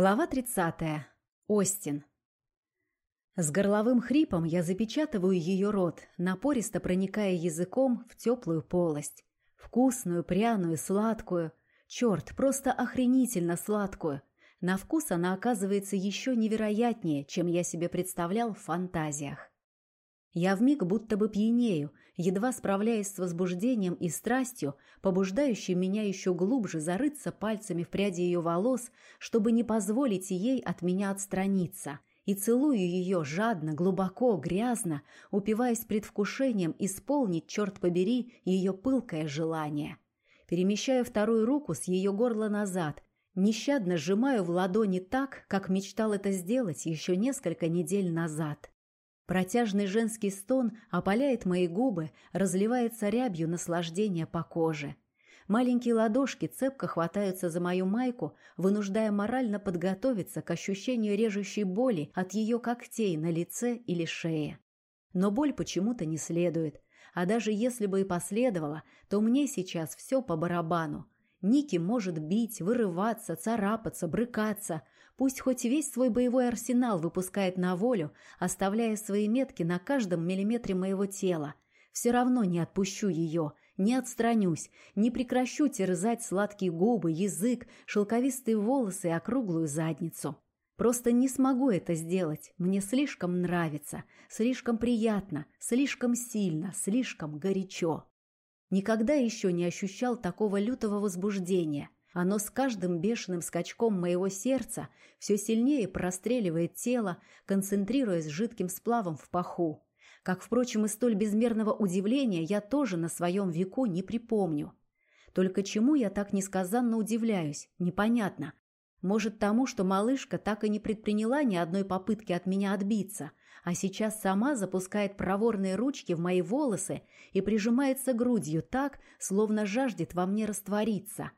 Глава 30. Остин. С горловым хрипом я запечатываю ее рот, напористо проникая языком в теплую полость. Вкусную, пряную, сладкую. Черт, просто охренительно сладкую. На вкус она оказывается еще невероятнее, чем я себе представлял в фантазиях. Я вмиг будто бы пьянею, едва справляясь с возбуждением и страстью, побуждающей меня еще глубже зарыться пальцами в пряди ее волос, чтобы не позволить ей от меня отстраниться, и целую ее жадно, глубоко, грязно, упиваясь предвкушением исполнить, черт побери, ее пылкое желание. Перемещаю вторую руку с ее горла назад, нещадно сжимаю в ладони так, как мечтал это сделать еще несколько недель назад. Протяжный женский стон опаляет мои губы, разливается рябью наслаждения по коже. Маленькие ладошки цепко хватаются за мою майку, вынуждая морально подготовиться к ощущению режущей боли от ее когтей на лице или шее. Но боль почему-то не следует, а даже если бы и последовала, то мне сейчас все по барабану. Ники может бить, вырываться, царапаться, брыкаться, Пусть хоть весь свой боевой арсенал выпускает на волю, оставляя свои метки на каждом миллиметре моего тела. Все равно не отпущу ее, не отстранюсь, не прекращу терзать сладкие губы, язык, шелковистые волосы и округлую задницу. Просто не смогу это сделать. Мне слишком нравится, слишком приятно, слишком сильно, слишком горячо. Никогда еще не ощущал такого лютого возбуждения – оно с каждым бешеным скачком моего сердца все сильнее простреливает тело, концентрируясь жидким сплавом в паху. Как, впрочем, и столь безмерного удивления я тоже на своем веку не припомню. Только чему я так несказанно удивляюсь, непонятно. Может, тому, что малышка так и не предприняла ни одной попытки от меня отбиться, а сейчас сама запускает проворные ручки в мои волосы и прижимается грудью так, словно жаждет во мне раствориться –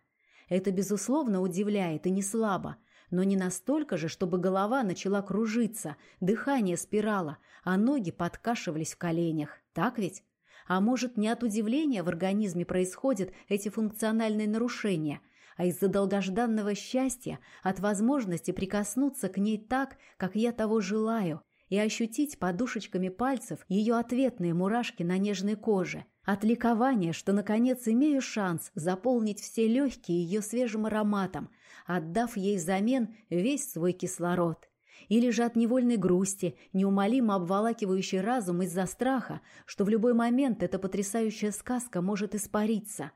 это, безусловно, удивляет и не слабо, но не настолько же, чтобы голова начала кружиться, дыхание спирала, а ноги подкашивались в коленях. Так ведь? А может, не от удивления в организме происходят эти функциональные нарушения, а из-за долгожданного счастья, от возможности прикоснуться к ней так, как я того желаю, и ощутить подушечками пальцев ее ответные мурашки на нежной коже, от ликования, что, наконец, имею шанс заполнить все легкие ее свежим ароматом, отдав ей взамен весь свой кислород. Или же от невольной грусти, неумолимо обволакивающей разум из-за страха, что в любой момент эта потрясающая сказка может испариться.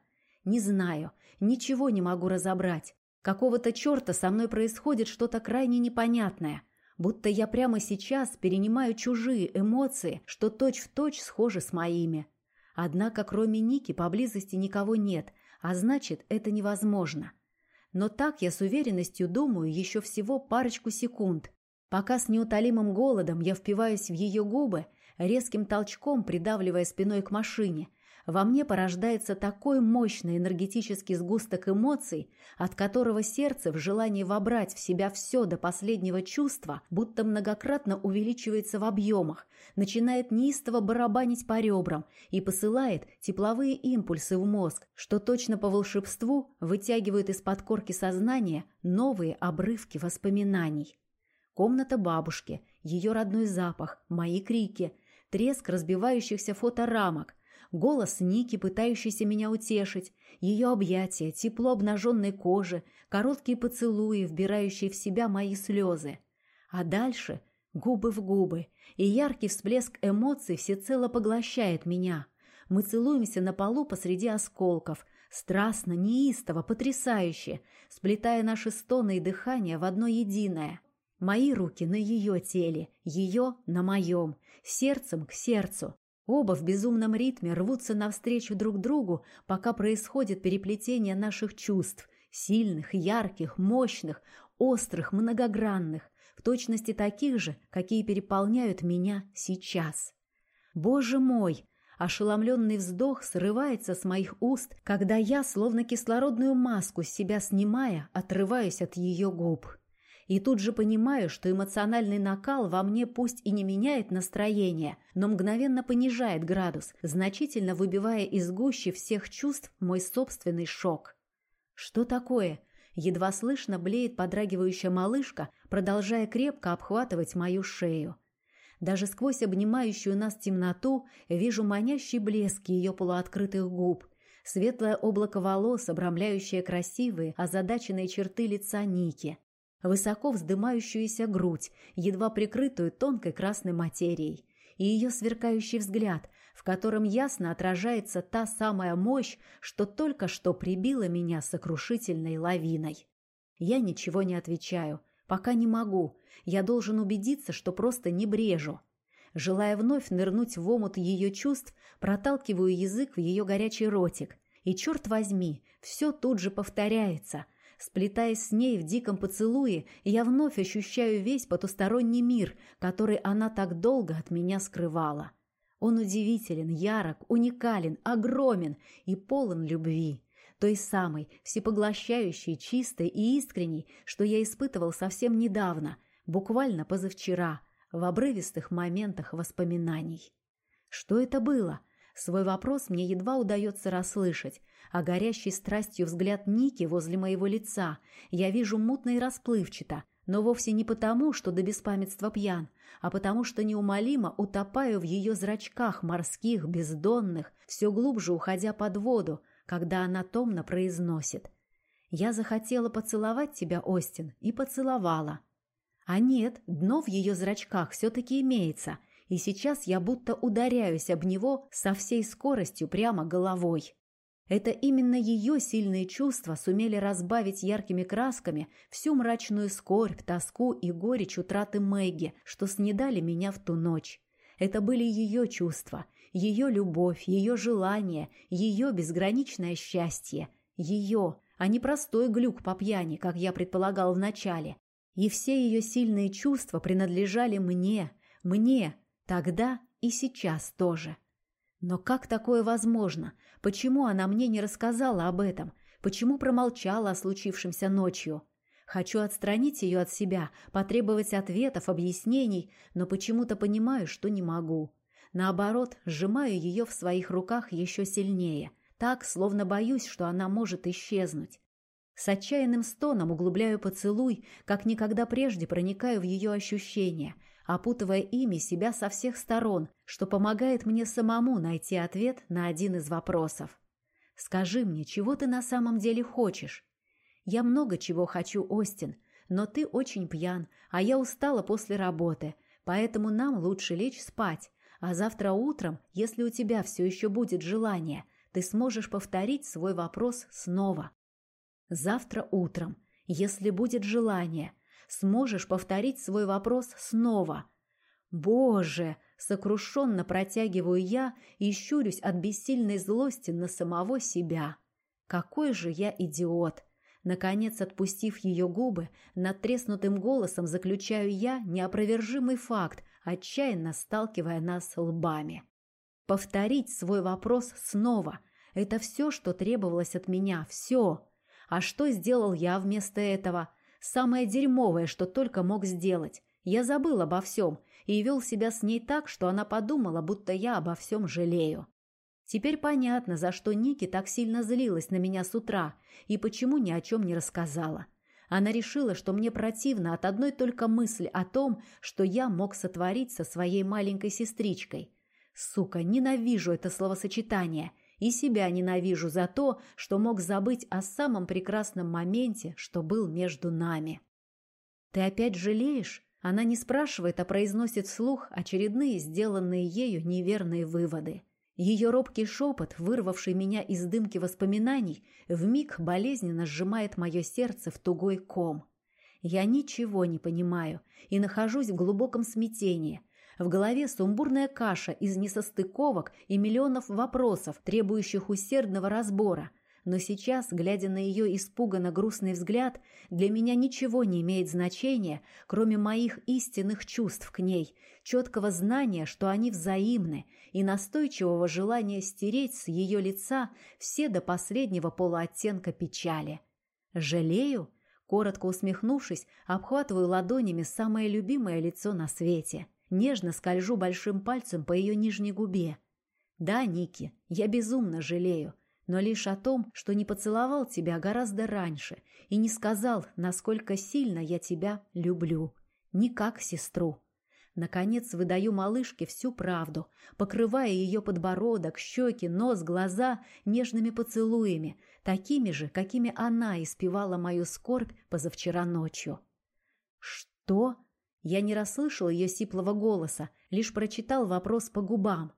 Не знаю, ничего не могу разобрать. Какого-то черта со мной происходит что-то крайне непонятное – будто я прямо сейчас перенимаю чужие эмоции, что точь-в-точь точь схожи с моими. Однако кроме Ники поблизости никого нет, а значит, это невозможно. Но так я с уверенностью думаю еще всего парочку секунд, пока с неутолимым голодом я впиваюсь в ее губы, резким толчком придавливая спиной к машине, во мне порождается такой мощный энергетический сгусток эмоций, от которого сердце в желании вобрать в себя все до последнего чувства, будто многократно увеличивается в объемах, начинает неистово барабанить по ребрам и посылает тепловые импульсы в мозг, что точно по волшебству вытягивают из-под корки сознания новые обрывки воспоминаний. Комната бабушки, ее родной запах, мои крики, треск разбивающихся фоторамок – голос Ники, пытающийся меня утешить, ее объятия, тепло обнаженной кожи, короткие поцелуи, вбирающие в себя мои слезы. А дальше губы в губы, и яркий всплеск эмоций всецело поглощает меня. Мы целуемся на полу посреди осколков, страстно, неистово, потрясающе, сплетая наши стоны и дыхание в одно единое. Мои руки на ее теле, ее на моем, сердцем к сердцу, Оба в безумном ритме рвутся навстречу друг другу, пока происходит переплетение наших чувств, сильных, ярких, мощных, острых, многогранных, в точности таких же, какие переполняют меня сейчас. Боже мой! Ошеломленный вздох срывается с моих уст, когда я, словно кислородную маску с себя снимая, отрываюсь от ее губ. И тут же понимаю, что эмоциональный накал во мне пусть и не меняет настроение, но мгновенно понижает градус, значительно выбивая из гущи всех чувств мой собственный шок. Что такое? Едва слышно блеет подрагивающая малышка, продолжая крепко обхватывать мою шею. Даже сквозь обнимающую нас темноту вижу манящий блеск ее полуоткрытых губ, светлое облако волос, обрамляющее красивые, озадаченные черты лица Ники, высоко вздымающуюся грудь, едва прикрытую тонкой красной материей, и ее сверкающий взгляд, в котором ясно отражается та самая мощь, что только что прибила меня сокрушительной лавиной. Я ничего не отвечаю, пока не могу. Я должен убедиться, что просто не брежу. Желая вновь нырнуть в омут ее чувств, проталкиваю язык в ее горячий ротик. И, черт возьми, все тут же повторяется. Сплетаясь с ней в диком поцелуе, я вновь ощущаю весь потусторонний мир, который она так долго от меня скрывала. Он удивителен, ярок, уникален, огромен и полон любви. Той самой, всепоглощающей, чистой и искренней, что я испытывал совсем недавно, буквально позавчера, в обрывистых моментах воспоминаний. Что это было? Свой вопрос мне едва удается расслышать, а горящий страстью взгляд Ники возле моего лица я вижу мутно и расплывчато, но вовсе не потому, что до беспамятства пьян, а потому что неумолимо утопаю в ее зрачках морских, бездонных, все глубже уходя под воду, когда она томно произносит. «Я захотела поцеловать тебя, Остин, и поцеловала». А нет, дно в ее зрачках все-таки имеется, и сейчас я будто ударяюсь об него со всей скоростью прямо головой. Это именно ее сильные чувства сумели разбавить яркими красками всю мрачную скорбь, тоску и горечь утраты Мэгги, что снедали меня в ту ночь. Это были ее чувства, ее любовь, ее желание, ее безграничное счастье. Ее, а не простой глюк по пьяни, как я предполагал вначале. И все ее сильные чувства принадлежали мне, мне, тогда и сейчас тоже. Но как такое возможно? Почему она мне не рассказала об этом? Почему промолчала о случившемся ночью? Хочу отстранить ее от себя, потребовать ответов, объяснений, но почему-то понимаю, что не могу. Наоборот, сжимаю ее в своих руках еще сильнее, так, словно боюсь, что она может исчезнуть. С отчаянным стоном углубляю поцелуй, как никогда прежде проникаю в ее ощущения, опутывая ими себя со всех сторон, что помогает мне самому найти ответ на один из вопросов. «Скажи мне, чего ты на самом деле хочешь?» «Я много чего хочу, Остин, но ты очень пьян, а я устала после работы, поэтому нам лучше лечь спать, а завтра утром, если у тебя все еще будет желание, ты сможешь повторить свой вопрос снова». «Завтра утром, если будет желание», сможешь повторить свой вопрос снова. Боже, сокрушенно протягиваю я и щурюсь от бессильной злости на самого себя. Какой же я идиот! Наконец, отпустив ее губы, над треснутым голосом заключаю я неопровержимый факт, отчаянно сталкивая нас лбами. Повторить свой вопрос снова – это все, что требовалось от меня, все. А что сделал я вместо этого? Самое дерьмовое, что только мог сделать. Я забыл обо всем и вел себя с ней так, что она подумала, будто я обо всем жалею. Теперь понятно, за что Ники так сильно злилась на меня с утра и почему ни о чем не рассказала. Она решила, что мне противно от одной только мысли о том, что я мог сотворить со своей маленькой сестричкой. Сука, ненавижу это словосочетание – и себя ненавижу за то, что мог забыть о самом прекрасном моменте, что был между нами. «Ты опять жалеешь?» Она не спрашивает, а произносит вслух очередные сделанные ею неверные выводы. Ее робкий шепот, вырвавший меня из дымки воспоминаний, вмиг болезненно сжимает мое сердце в тугой ком. Я ничего не понимаю и нахожусь в глубоком смятении – в голове сумбурная каша из несостыковок и миллионов вопросов, требующих усердного разбора. Но сейчас, глядя на ее испуганно грустный взгляд, для меня ничего не имеет значения, кроме моих истинных чувств к ней, четкого знания, что они взаимны, и настойчивого желания стереть с ее лица все до последнего полуоттенка печали. «Жалею?» Коротко усмехнувшись, обхватываю ладонями самое любимое лицо на свете – Нежно скольжу большим пальцем по ее нижней губе. «Да, Ники, я безумно жалею. но лишь о том, что не поцеловал тебя гораздо раньше и не сказал, насколько сильно я тебя люблю. Не как сестру. Наконец выдаю малышке всю правду, покрывая ее подбородок, щеки, нос, глаза нежными поцелуями, такими же, какими она испевала мою скорбь позавчера ночью. «Что?» Я не расслышал ее сиплого голоса, лишь прочитал вопрос по губам.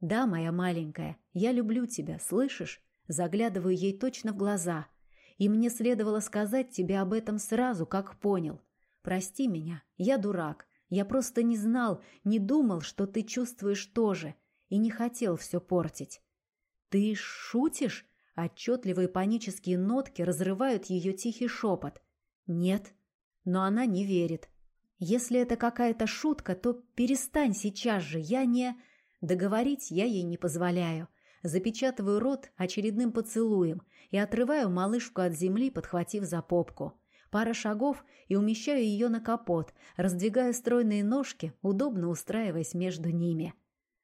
«Да, моя маленькая, я люблю тебя, слышишь?» Заглядываю ей точно в глаза. И мне следовало сказать тебе об этом сразу, как понял. Прости меня, я дурак. Я просто не знал, не думал, что ты чувствуешь тоже, и не хотел все портить. Ты шутишь? Отчетливые панические нотки разрывают ее тихий шепот. Нет. Но она не верит. Если это какая-то шутка, то перестань сейчас же, я не... Договорить я ей не позволяю. Запечатываю рот очередным поцелуем и отрываю малышку от земли, подхватив за попку. Пара шагов и умещаю ее на капот, раздвигая стройные ножки, удобно устраиваясь между ними.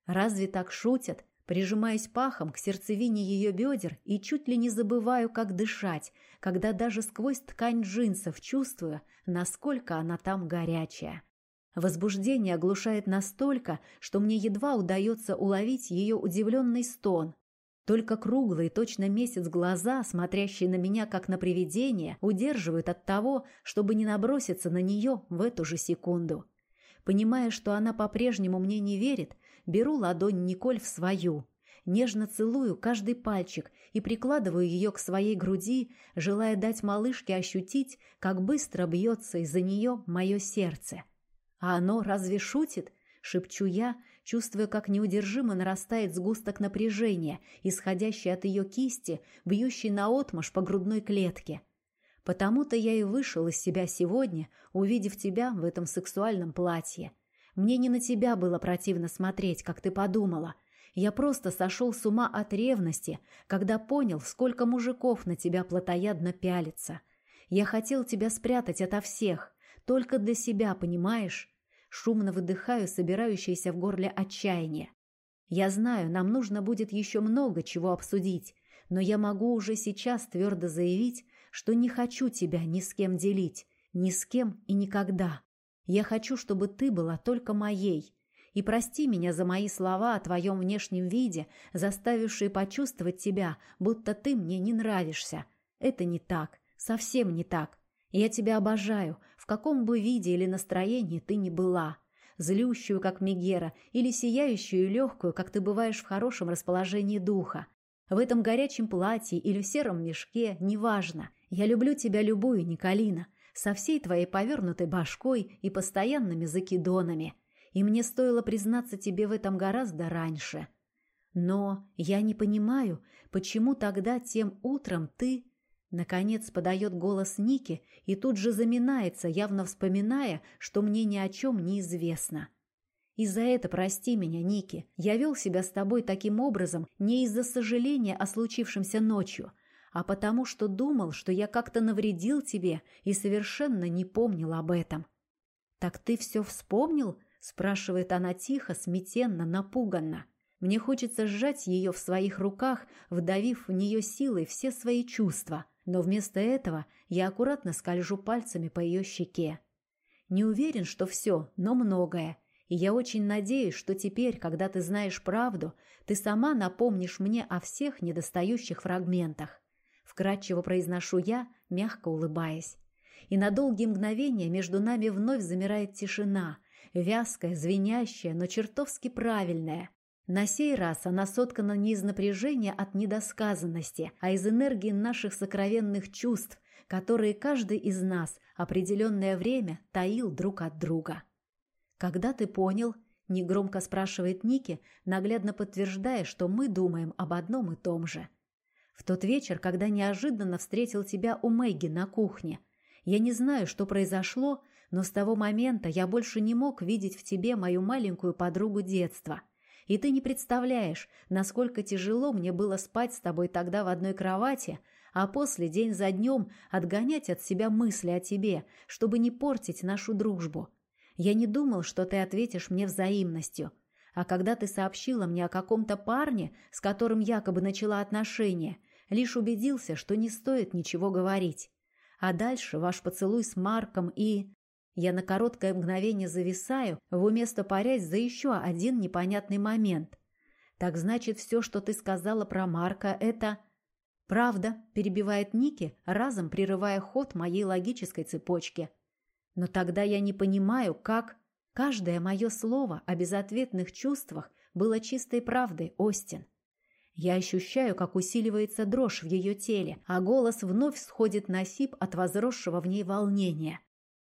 Разве так шутят? Прижимаюсь пахом к сердцевине ее бедер и чуть ли не забываю, как дышать, когда даже сквозь ткань джинсов чувствую, насколько она там горячая. Возбуждение оглушает настолько, что мне едва удается уловить ее удивленный стон. Только круглые, точно месяц глаза, смотрящие на меня как на привидение, удерживают от того, чтобы не наброситься на нее в эту же секунду. Понимая, что она по-прежнему мне не верит, Беру ладонь Николь в свою, нежно целую каждый пальчик и прикладываю ее к своей груди, желая дать малышке ощутить, как быстро бьется из-за нее мое сердце. А оно разве шутит? Шепчу я, чувствуя, как неудержимо нарастает сгусток напряжения, исходящий от ее кисти, бьющий наотмашь по грудной клетке. Потому-то я и вышел из себя сегодня, увидев тебя в этом сексуальном платье. Мне не на тебя было противно смотреть, как ты подумала. Я просто сошел с ума от ревности, когда понял, сколько мужиков на тебя плотоядно пялится. Я хотел тебя спрятать ото всех, только для себя, понимаешь? Шумно выдыхаю собирающееся в горле отчаяние. Я знаю, нам нужно будет еще много чего обсудить, но я могу уже сейчас твердо заявить, что не хочу тебя ни с кем делить, ни с кем и никогда. Я хочу, чтобы ты была только моей. И прости меня за мои слова о твоем внешнем виде, заставившие почувствовать тебя, будто ты мне не нравишься. Это не так, совсем не так. Я тебя обожаю, в каком бы виде или настроении ты ни была. Злющую, как Мегера, или сияющую и легкую, как ты бываешь в хорошем расположении духа. В этом горячем платье или в сером мешке, неважно. Я люблю тебя любую, Николина со всей твоей повернутой башкой и постоянными закидонами, и мне стоило признаться тебе в этом гораздо раньше. Но я не понимаю, почему тогда тем утром ты... Наконец подает голос Ники и тут же заминается, явно вспоминая, что мне ни о чем не известно. И за это прости меня, Ники. Я вел себя с тобой таким образом не из-за сожаления о случившемся ночью, а потому что думал, что я как-то навредил тебе и совершенно не помнил об этом. «Так ты все вспомнил?» – спрашивает она тихо, смятенно, напуганно. Мне хочется сжать ее в своих руках, вдавив в нее силой все свои чувства, но вместо этого я аккуратно скольжу пальцами по ее щеке. Не уверен, что все, но многое, и я очень надеюсь, что теперь, когда ты знаешь правду, ты сама напомнишь мне о всех недостающих фрагментах. Вкратчиво произношу я, мягко улыбаясь. И на долгие мгновения между нами вновь замирает тишина, вязкая, звенящая, но чертовски правильная. На сей раз она соткана не из напряжения от недосказанности, а из энергии наших сокровенных чувств, которые каждый из нас определенное время таил друг от друга. «Когда ты понял?» – негромко спрашивает Ники, наглядно подтверждая, что мы думаем об одном и том же – в тот вечер, когда неожиданно встретил тебя у Мэгги на кухне. Я не знаю, что произошло, но с того момента я больше не мог видеть в тебе мою маленькую подругу детства. И ты не представляешь, насколько тяжело мне было спать с тобой тогда в одной кровати, а после день за днем отгонять от себя мысли о тебе, чтобы не портить нашу дружбу. Я не думал, что ты ответишь мне взаимностью. А когда ты сообщила мне о каком-то парне, с которым якобы начала отношения, лишь убедился, что не стоит ничего говорить. А дальше ваш поцелуй с Марком и... Я на короткое мгновение зависаю, в уме стопорясь за еще один непонятный момент. Так значит, все, что ты сказала про Марка, это... Правда, перебивает Ники, разом прерывая ход моей логической цепочки. Но тогда я не понимаю, как... Каждое мое слово о безответных чувствах было чистой правдой, Остин. Я ощущаю, как усиливается дрожь в ее теле, а голос вновь сходит на сип от возросшего в ней волнения.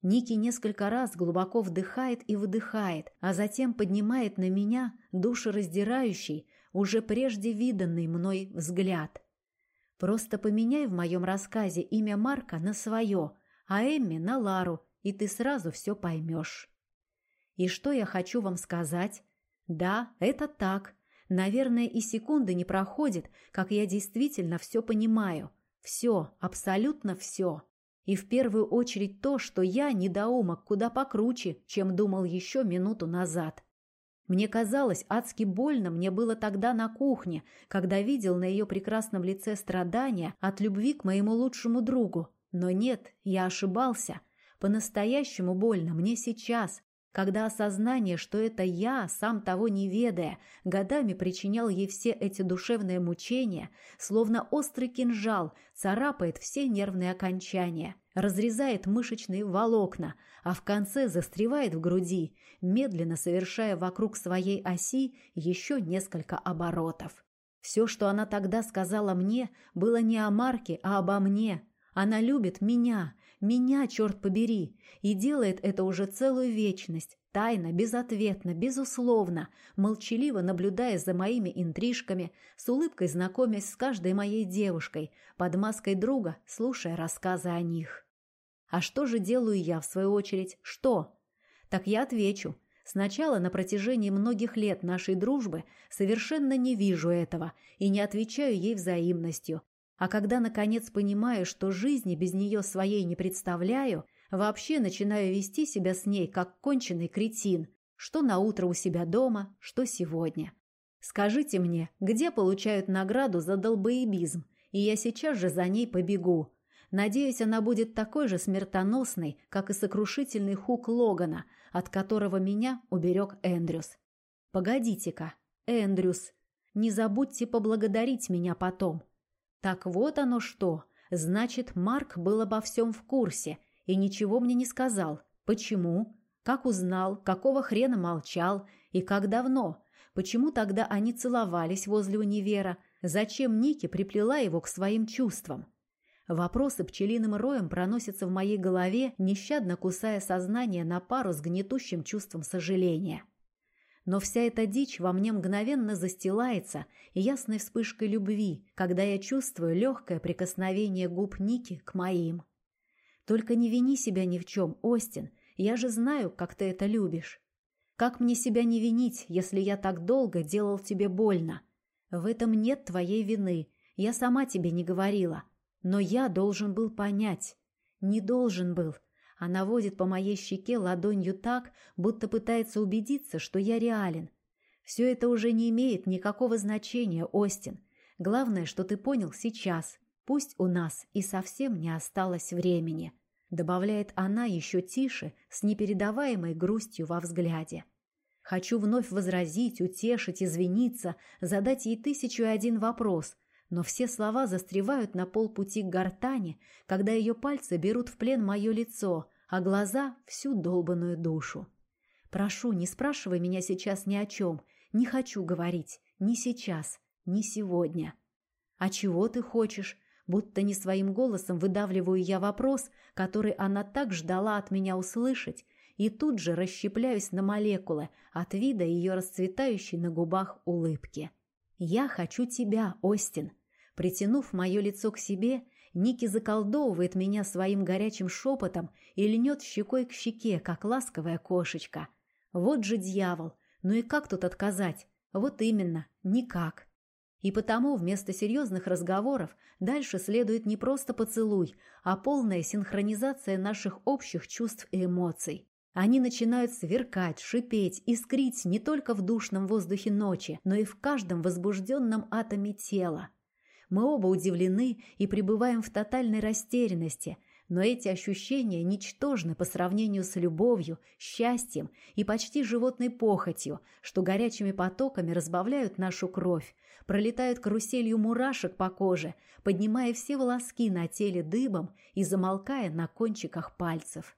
Ники несколько раз глубоко вдыхает и выдыхает, а затем поднимает на меня душераздирающий, уже прежде виданный мной взгляд. Просто поменяй в моем рассказе имя Марка на свое, а Эмми на Лару, и ты сразу все поймешь. И что я хочу вам сказать? Да, это так. Наверное, и секунды не проходит, как я действительно все понимаю. Все, абсолютно все. И в первую очередь то, что я недоумок куда покруче, чем думал еще минуту назад. Мне казалось, адски больно мне было тогда на кухне, когда видел на ее прекрасном лице страдания от любви к моему лучшему другу. Но нет, я ошибался. По-настоящему больно мне сейчас, когда осознание, что это я, сам того не ведая, годами причинял ей все эти душевные мучения, словно острый кинжал, царапает все нервные окончания, разрезает мышечные волокна, а в конце застревает в груди, медленно совершая вокруг своей оси еще несколько оборотов. Все, что она тогда сказала мне, было не о Марке, а обо мне. Она любит меня, меня, черт побери, и делает это уже целую вечность, тайно, безответно, безусловно, молчаливо наблюдая за моими интрижками, с улыбкой знакомясь с каждой моей девушкой, под маской друга, слушая рассказы о них. А что же делаю я, в свою очередь? Что? Так я отвечу. Сначала на протяжении многих лет нашей дружбы совершенно не вижу этого и не отвечаю ей взаимностью, а когда, наконец, понимаю, что жизни без нее своей не представляю, вообще начинаю вести себя с ней, как конченый кретин, что на утро у себя дома, что сегодня. Скажите мне, где получают награду за долбоебизм, и я сейчас же за ней побегу. Надеюсь, она будет такой же смертоносной, как и сокрушительный хук Логана, от которого меня уберег Эндрюс. Погодите-ка, Эндрюс, не забудьте поблагодарить меня потом. Так вот оно что. Значит, Марк был обо всем в курсе и ничего мне не сказал. Почему? Как узнал? Какого хрена молчал? И как давно? Почему тогда они целовались возле универа? Зачем Ники приплела его к своим чувствам? Вопросы пчелиным роем проносятся в моей голове, нещадно кусая сознание на пару с гнетущим чувством сожаления. Но вся эта дичь во мне мгновенно застилается ясной вспышкой любви, когда я чувствую легкое прикосновение губ Ники к моим. Только не вини себя ни в чем, Остин, я же знаю, как ты это любишь. Как мне себя не винить, если я так долго делал тебе больно? В этом нет твоей вины, я сама тебе не говорила. Но я должен был понять. Не должен был, она водит по моей щеке ладонью так, будто пытается убедиться, что я реален. Все это уже не имеет никакого значения, Остин. Главное, что ты понял сейчас. Пусть у нас и совсем не осталось времени. Добавляет она еще тише, с непередаваемой грустью во взгляде. Хочу вновь возразить, утешить, извиниться, задать ей тысячу и один вопрос, но все слова застревают на полпути к гортани, когда ее пальцы берут в плен мое лицо, а глаза — всю долбанную душу. Прошу, не спрашивай меня сейчас ни о чем. Не хочу говорить. Ни сейчас, ни сегодня. А чего ты хочешь? Будто не своим голосом выдавливаю я вопрос, который она так ждала от меня услышать, и тут же расщепляюсь на молекулы от вида ее расцветающей на губах улыбки. «Я хочу тебя, Остин!» Притянув мое лицо к себе, Ники заколдовывает меня своим горячим шепотом и льнет щекой к щеке, как ласковая кошечка. Вот же дьявол! Ну и как тут отказать? Вот именно, никак. И потому вместо серьезных разговоров дальше следует не просто поцелуй, а полная синхронизация наших общих чувств и эмоций. Они начинают сверкать, шипеть, искрить не только в душном воздухе ночи, но и в каждом возбужденном атоме тела. Мы оба удивлены и пребываем в тотальной растерянности, но эти ощущения ничтожны по сравнению с любовью, счастьем и почти животной похотью, что горячими потоками разбавляют нашу кровь, пролетают каруселью мурашек по коже, поднимая все волоски на теле дыбом и замолкая на кончиках пальцев.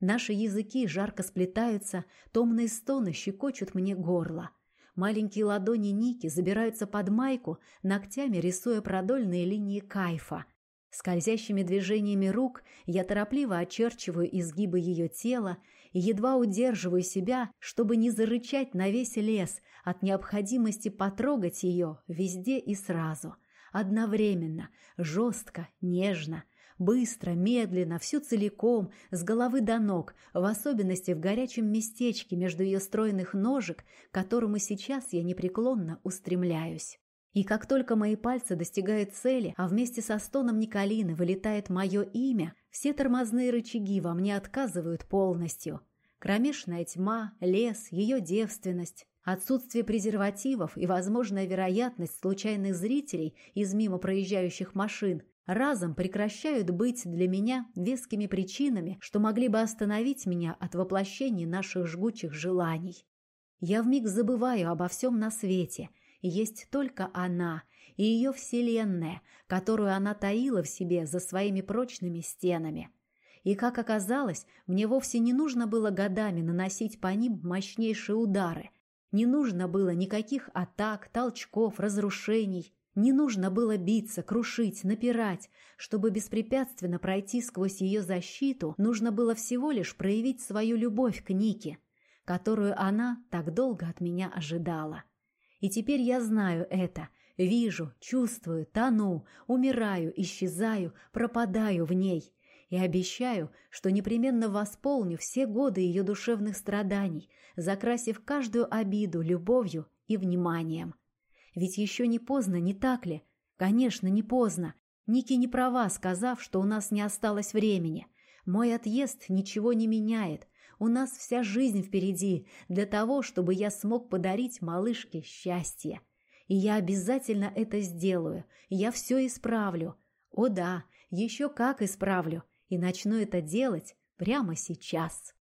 Наши языки жарко сплетаются, томные стоны щекочут мне горло. Маленькие ладони Ники забираются под майку, ногтями рисуя продольные линии кайфа. Скользящими движениями рук я торопливо очерчиваю изгибы ее тела и едва удерживаю себя, чтобы не зарычать на весь лес от необходимости потрогать ее везде и сразу. Одновременно, жестко, нежно, Быстро, медленно, всю целиком, с головы до ног, в особенности в горячем местечке между ее стройных ножек, к которому сейчас я непреклонно устремляюсь. И как только мои пальцы достигают цели, а вместе со стоном Николины вылетает мое имя, все тормозные рычаги во мне отказывают полностью. Кромешная тьма, лес, ее девственность, отсутствие презервативов и возможная вероятность случайных зрителей из мимо проезжающих машин разом прекращают быть для меня вескими причинами, что могли бы остановить меня от воплощения наших жгучих желаний. Я вмиг забываю обо всем на свете, есть только она и ее вселенная, которую она таила в себе за своими прочными стенами. И, как оказалось, мне вовсе не нужно было годами наносить по ним мощнейшие удары. Не нужно было никаких атак, толчков, разрушений. Не нужно было биться, крушить, напирать. Чтобы беспрепятственно пройти сквозь ее защиту, нужно было всего лишь проявить свою любовь к Нике, которую она так долго от меня ожидала. И теперь я знаю это, вижу, чувствую, тону, умираю, исчезаю, пропадаю в ней. И обещаю, что непременно восполню все годы ее душевных страданий, закрасив каждую обиду любовью и вниманием. Ведь еще не поздно, не так ли? Конечно, не поздно. Ники не права, сказав, что у нас не осталось времени. Мой отъезд ничего не меняет. У нас вся жизнь впереди для того, чтобы я смог подарить малышке счастье. И я обязательно это сделаю. Я все исправлю. О да, еще как исправлю. И начну это делать прямо сейчас.